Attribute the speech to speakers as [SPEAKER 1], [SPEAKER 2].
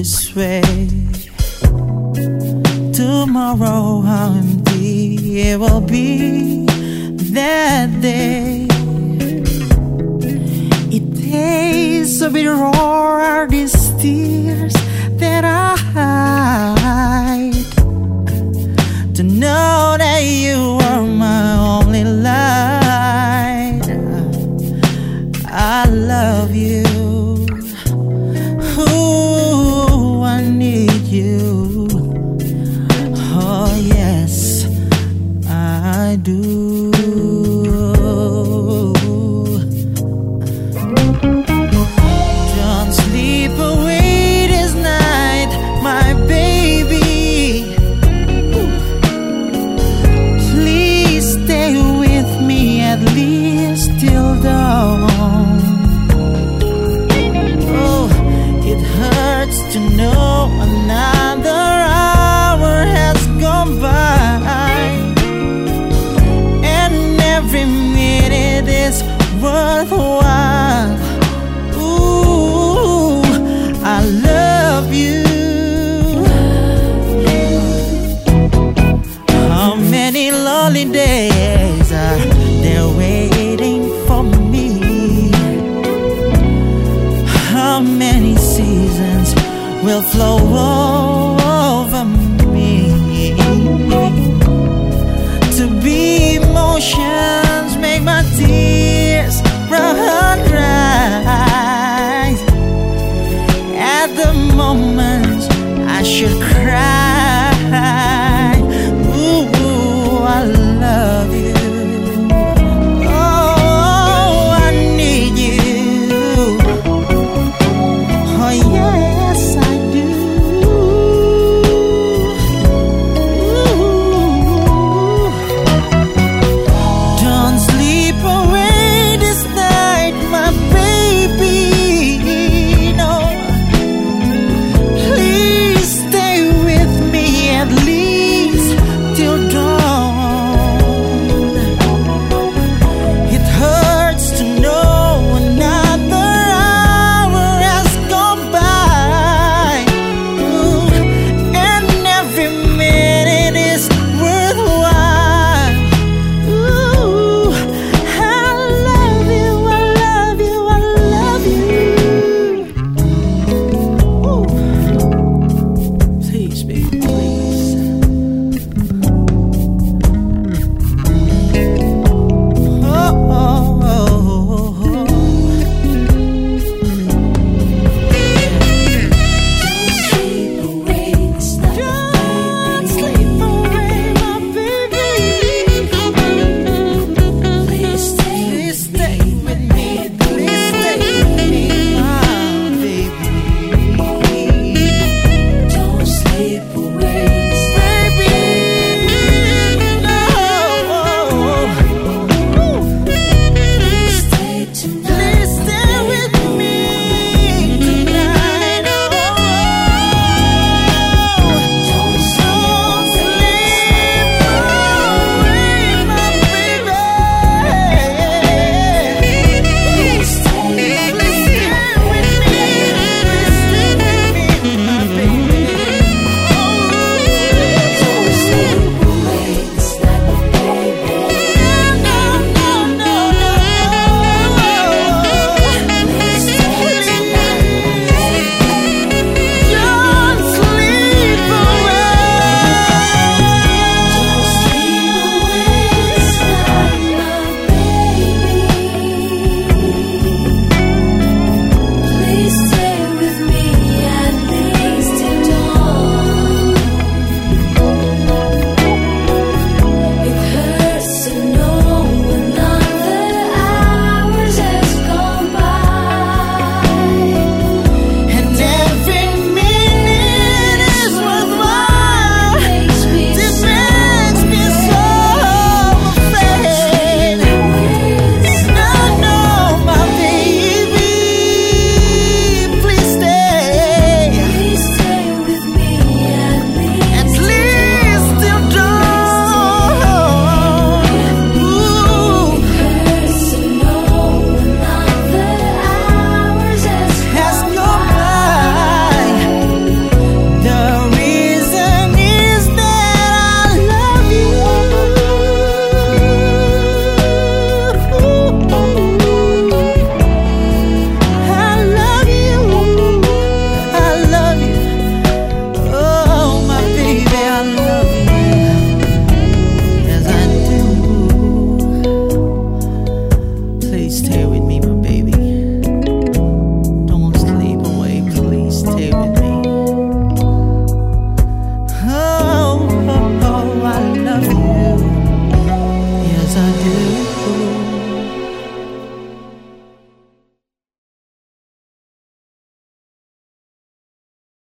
[SPEAKER 1] this way. Tomorrow I'm. It will be that day. It tastes a bit raw, these tears that I hide. Is worthwhile. Ooh, I love you. How many lonely days are there waiting for me? How many seasons will flow over